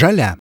Жаля.